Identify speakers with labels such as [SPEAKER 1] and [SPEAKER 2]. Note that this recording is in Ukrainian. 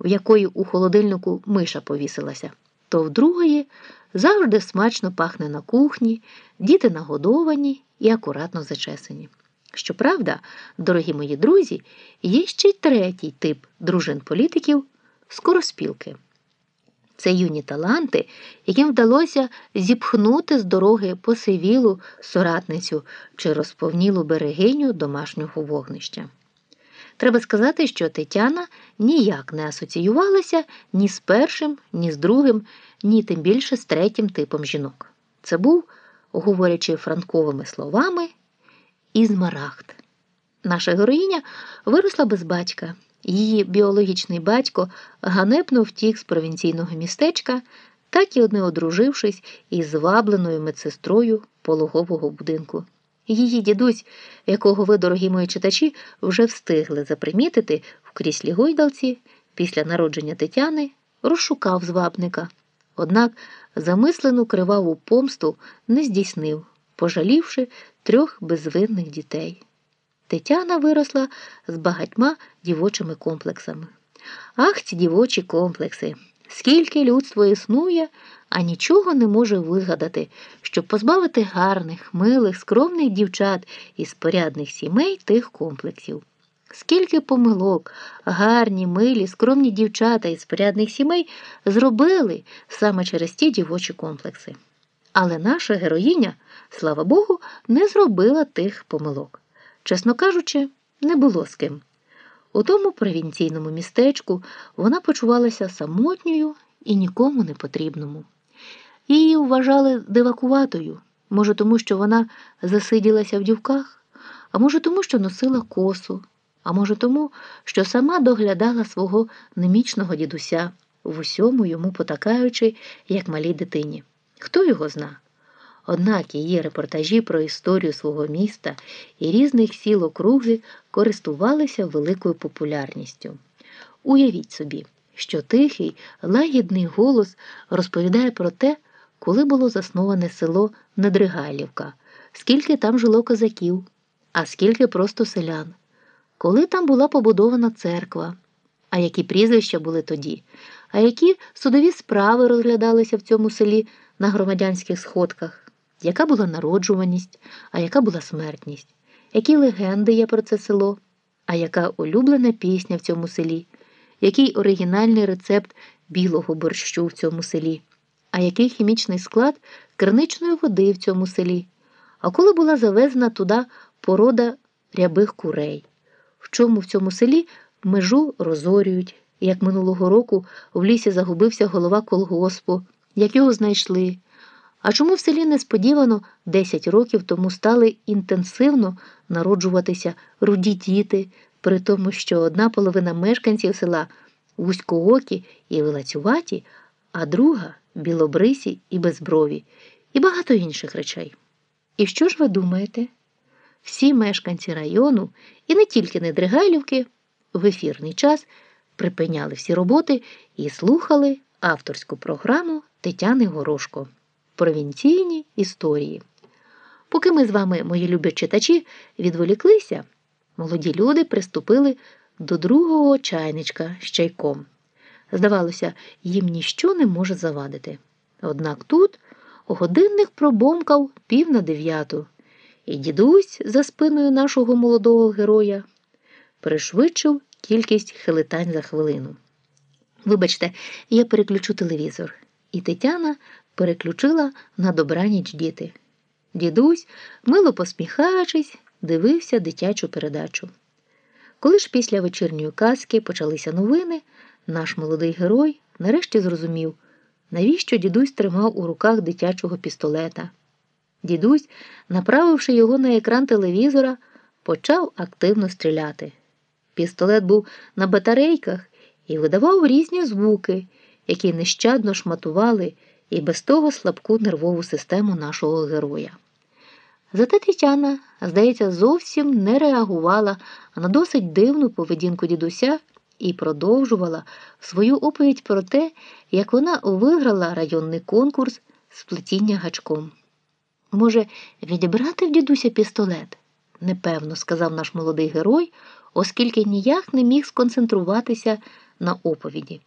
[SPEAKER 1] в якої у холодильнику миша повісилася, то в другої завжди смачно пахне на кухні, діти нагодовані і акуратно зачесані. Щоправда, дорогі мої друзі, є ще й третій тип дружин політиків скороспілки. Це юні таланти, яким вдалося зіпхнути з дороги посивілу соратницю чи розповнілу берегиню домашнього вогнища. Треба сказати, що Тетяна ніяк не асоціювалася ні з першим, ні з другим, ні тим більше з третім типом жінок. Це був, говорячи франковими словами, ізмарагд. Наша героїня виросла без батька. Її біологічний батько ганебно втік з провінційного містечка, так і не одружившись із звабленою медсестрою пологового будинку. Її дідусь, якого ви, дорогі мої читачі, вже встигли запримітити в кріслі гойдалці після народження Тетяни, розшукав звабника. Однак замислену криваву помсту не здійснив, пожалівши трьох безвинних дітей. Тетяна виросла з багатьма дівочими комплексами. Ах, ці дівочі комплекси! Скільки людство існує, а нічого не може вигадати, щоб позбавити гарних, милих, скромних дівчат із порядних сімей тих комплексів. Скільки помилок, гарні, милі, скромні дівчата із порядних сімей зробили саме через ті дівочі комплекси. Але наша героїня, слава Богу, не зробила тих помилок. Чесно кажучи, не було з ким. У тому провінційному містечку вона почувалася самотньою і нікому не потрібному. Її вважали дивакуватою, може, тому, що вона засиділася в дівках, а може, тому, що носила косу, а може, тому, що сама доглядала свого немічного дідуся, в усьому йому потакаючи, як малій дитині. Хто його зна? Однак її репортажі про історію свого міста і різних сіл округи користувалися великою популярністю. Уявіть собі, що тихий, лагідний голос розповідає про те, коли було засноване село Недригайлівка, скільки там жило козаків, а скільки просто селян, коли там була побудована церква, а які прізвища були тоді, а які судові справи розглядалися в цьому селі на громадянських сходках яка була народжуваність, а яка була смертність, які легенди є про це село, а яка улюблена пісня в цьому селі, який оригінальний рецепт білого борщу в цьому селі, а який хімічний склад криничної води в цьому селі, а коли була завезена туди порода рябих курей, в чому в цьому селі межу розорюють, як минулого року в лісі загубився голова колгоспу, як його знайшли. А чому в селі несподівано 10 років тому стали інтенсивно народжуватися руді діти, при тому, що одна половина мешканців села вузькоокі і вилацюваті, а друга білобрисі і безброві, і багато інших речей. І що ж ви думаєте? Всі мешканці району, і не тільки Недригайлівки, в ефірний час припиняли всі роботи і слухали авторську програму Тетяни Горошко провінційні історії. Поки ми з вами, мої любі читачі, відволіклися, молоді люди приступили до другого чайничка з чайком. Здавалося, їм ніщо не може завадити. Однак тут годинник пробомкав пів на дев'яту, і дідусь за спиною нашого молодого героя пришвидшив кількість хилитань за хвилину. Вибачте, я переключу телевізор, і Тетяна переключила на добраніч діти. Дідусь, мило посміхаючись, дивився дитячу передачу. Коли ж після вечірньої казки почалися новини, наш молодий герой нарешті зрозумів, навіщо дідусь тримав у руках дитячого пістолета. Дідусь, направивши його на екран телевізора, почав активно стріляти. Пістолет був на батарейках і видавав різні звуки, які нещадно шматували і без того слабку нервову систему нашого героя. Зате Тетяна, здається, зовсім не реагувала на досить дивну поведінку дідуся і продовжувала свою оповідь про те, як вона виграла районний конкурс з плетіння гачком. Може, відібрати в дідуся пістолет? непевно сказав наш молодий герой, оскільки ніяк не міг сконцентруватися на оповіді.